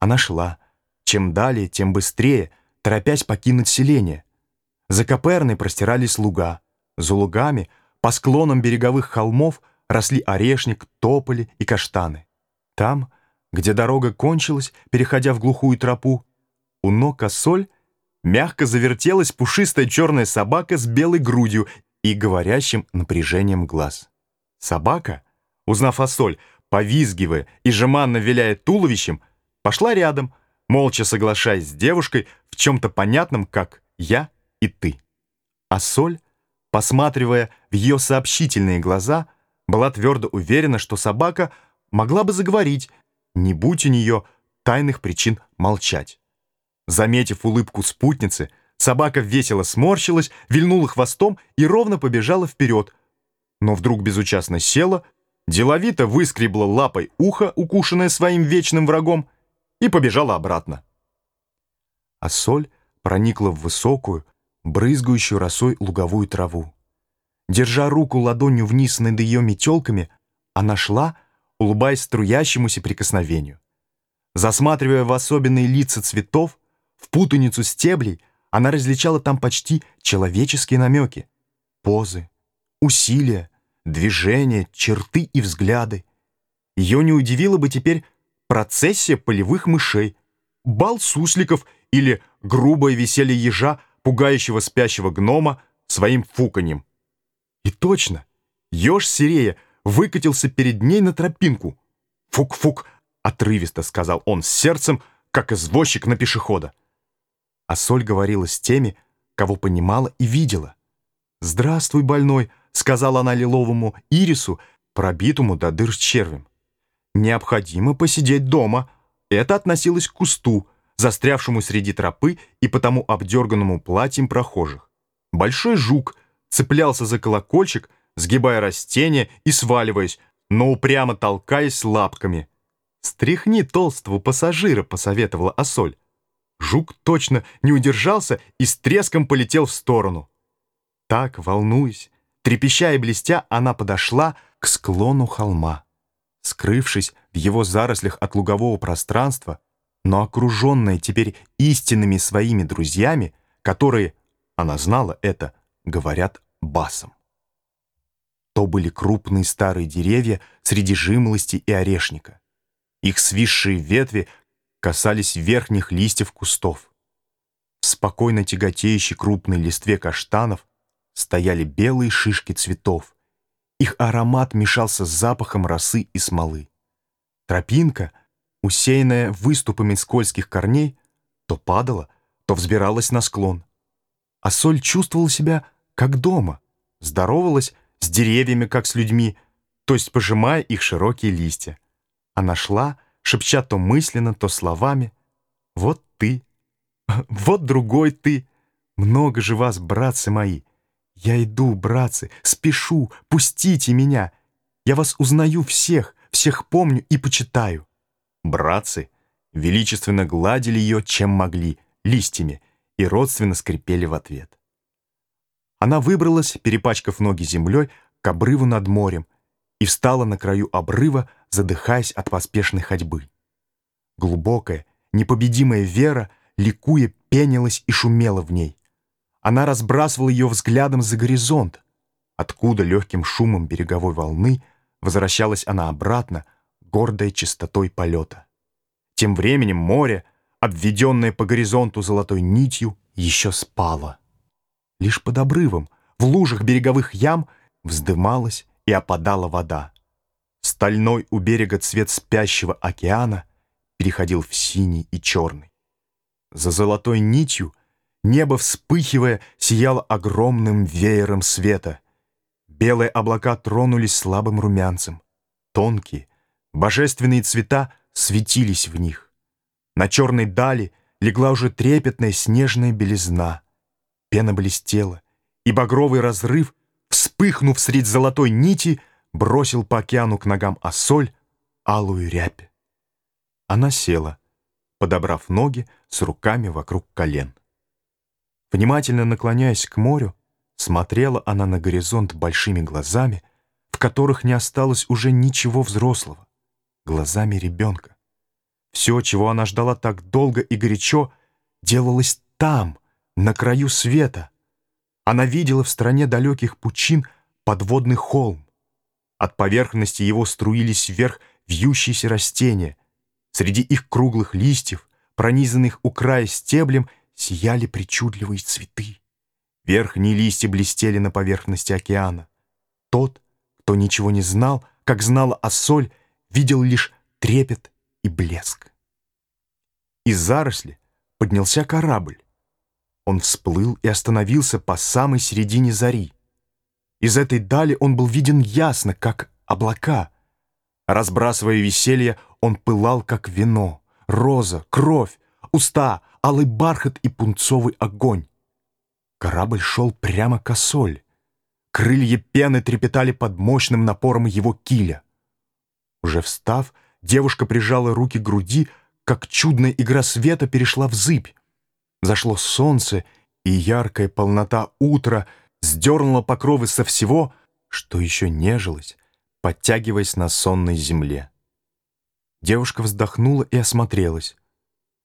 Она шла. Чем далее, тем быстрее, торопясь покинуть селение. За Коперной простирались луга. За лугами, по склонам береговых холмов, росли орешник, тополи и каштаны. Там, где дорога кончилась, переходя в глухую тропу, у ног Ассоль мягко завертелась пушистая черная собака с белой грудью и говорящим напряжением глаз. Собака, узнав Ассоль, повизгивая и жеманно виляя туловищем, пошла рядом, молча соглашаясь с девушкой в чем-то понятном, как «я» и «ты». Ассоль, посматривая в ее сообщительные глаза, была твердо уверена, что собака могла бы заговорить, не будь у нее тайных причин молчать. Заметив улыбку спутницы, собака весело сморщилась, вильнула хвостом и ровно побежала вперед, но вдруг безучастно села, деловито выскребла лапой ухо, укушенное своим вечным врагом, и побежала обратно. А соль проникла в высокую, брызгающую росой луговую траву. Держа руку ладонью вниз над ее метелками, она шла, улыбаясь струящемуся прикосновению. Засматривая в особенные лица цветов, в путаницу стеблей она различала там почти человеческие намеки, позы, усилия, движения, черты и взгляды. Ее не удивило бы теперь процессия полевых мышей, бал сусликов или грубое веселье ежа, пугающего спящего гнома своим фуканьем. И точно, еж Сирея выкатился перед ней на тропинку. «Фук-фук!» — отрывисто сказал он с сердцем, как извозчик на пешехода а Соль говорила с теми, кого понимала и видела. «Здравствуй, больной», — сказала она лиловому ирису, пробитому до дыр червем. «Необходимо посидеть дома». Это относилось к кусту, застрявшему среди тропы и потому обдерганному платьем прохожих. Большой жук цеплялся за колокольчик, сгибая растения и сваливаясь, но упрямо толкаясь лапками. «Стряхни толстого пассажира», — посоветовала Асоль. Жук точно не удержался и с треском полетел в сторону. Так, волнуясь, трепеща и блестя, она подошла к склону холма. Скрывшись в его зарослях от лугового пространства, но окруженная теперь истинными своими друзьями, которые, она знала это, говорят басом. То были крупные старые деревья среди жимолости и орешника. Их свисшие ветви касались верхних листьев кустов. В спокойно тяготеющей крупной листве каштанов стояли белые шишки цветов. Их аромат мешался с запахом росы и смолы. Тропинка, усеянная выступами скользких корней, то падала, то взбиралась на склон. А соль чувствовала себя как дома, здоровалась с деревьями, как с людьми, то есть пожимая их широкие листья. Она шла, шепча то мысленно, то словами. «Вот ты, вот другой ты, много же вас, братцы мои. Я иду, братцы, спешу, пустите меня. Я вас узнаю всех, всех помню и почитаю». Братцы величественно гладили ее, чем могли, листьями, и родственно скрипели в ответ. Она выбралась, перепачкав ноги землей, к обрыву над морем, и встала на краю обрыва, задыхаясь от поспешной ходьбы. Глубокая, непобедимая вера, ликуя, пенилась и шумела в ней. Она разбрасывала ее взглядом за горизонт, откуда легким шумом береговой волны возвращалась она обратно, гордой чистотой полета. Тем временем море, обведенное по горизонту золотой нитью, еще спало. Лишь под обрывом, в лужах береговых ям, вздымалась и опадала вода. Стальной у берега цвет спящего океана переходил в синий и черный. За золотой нитью небо, вспыхивая, сияло огромным веером света. Белые облака тронулись слабым румянцем. Тонкие, божественные цвета светились в них. На черной дали легла уже трепетная снежная белизна. Пена блестела, и багровый разрыв, вспыхнув средь золотой нити, бросил по океану к ногам осоль алую рябь. Она села, подобрав ноги с руками вокруг колен. Внимательно наклоняясь к морю, смотрела она на горизонт большими глазами, в которых не осталось уже ничего взрослого, глазами ребенка. Все, чего она ждала так долго и горячо, делалось там, на краю света. Она видела в стране далеких пучин подводный холм. От поверхности его струились вверх вьющиеся растения. Среди их круглых листьев, пронизанных у края стеблем, сияли причудливые цветы. Верхние листья блестели на поверхности океана. Тот, кто ничего не знал, как знала Ассоль, видел лишь трепет и блеск. Из заросли поднялся корабль. Он всплыл и остановился по самой середине зари. Из этой дали он был виден ясно, как облака. Разбрасывая веселье, он пылал, как вино, роза, кровь, уста, алый бархат и пунцовый огонь. Корабль шел прямо к Осоль. Крылья пены трепетали под мощным напором его киля. Уже встав, девушка прижала руки к груди, как чудная игра света перешла в зыбь. Зашло солнце, и яркая полнота утра сдернула покровы со всего, что еще нежилось, подтягиваясь на сонной земле. Девушка вздохнула и осмотрелась.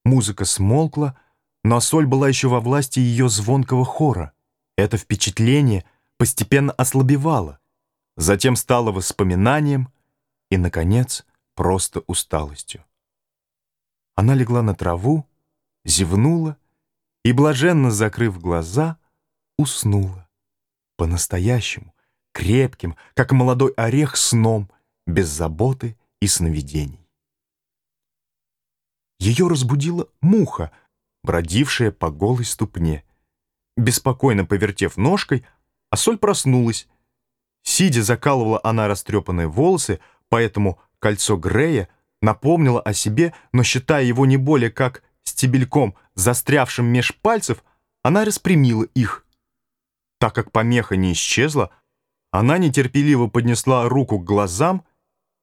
Музыка смолкла, но соль была еще во власти ее звонкого хора. Это впечатление постепенно ослабевало, затем стало воспоминанием и, наконец, просто усталостью. Она легла на траву, зевнула и, блаженно закрыв глаза, уснула. По-настоящему, крепким, как молодой орех сном, без заботы и сновидений. Ее разбудила муха — бродившая по голой ступне. Беспокойно повертев ножкой, а соль проснулась. Сидя, закалывала она растрепанные волосы, поэтому кольцо Грея напомнило о себе, но считая его не более как стебельком, застрявшим меж пальцев, она распрямила их. Так как помеха не исчезла, она нетерпеливо поднесла руку к глазам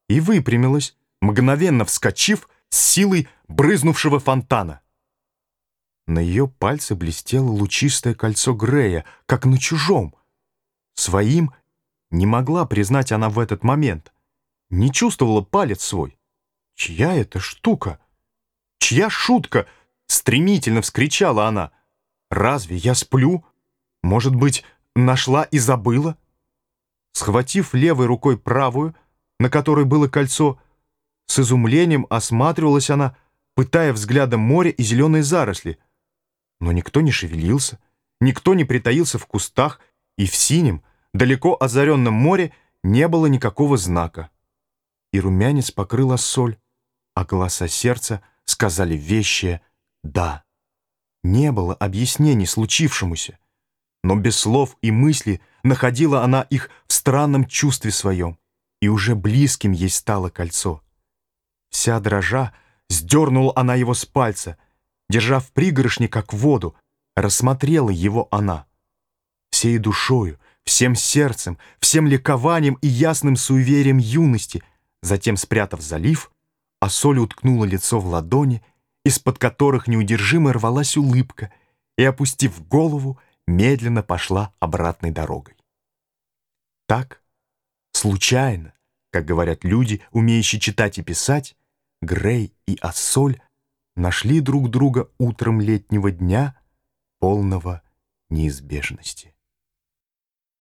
и выпрямилась, мгновенно вскочив с силой брызнувшего фонтана. На ее пальце блестело лучистое кольцо Грея, как на чужом. Своим не могла признать она в этот момент. Не чувствовала палец свой. «Чья это штука? Чья шутка?» Стремительно вскричала она. «Разве я сплю? Может быть, нашла и забыла?» Схватив левой рукой правую, на которой было кольцо, с изумлением осматривалась она, пытая взглядом море и зеленые заросли — но никто не шевелился, никто не притаился в кустах, и в синем, далеко озаренном море не было никакого знака. И румянец покрыла соль, а голоса сердца сказали вещие «да». Не было объяснений случившемуся, но без слов и мысли находила она их в странном чувстве своем, и уже близким ей стало кольцо. Вся дрожа сдернула она его с пальца — держа в пригоршне, как воду, рассмотрела его она. Всей душою, всем сердцем, всем ликованием и ясным суеверием юности, затем, спрятав залив, а соль уткнула лицо в ладони, из-под которых неудержимо рвалась улыбка, и, опустив голову, медленно пошла обратной дорогой. Так, случайно, как говорят люди, умеющие читать и писать, Грей и Ассоль нашли друг друга утром летнего дня, полного неизбежности.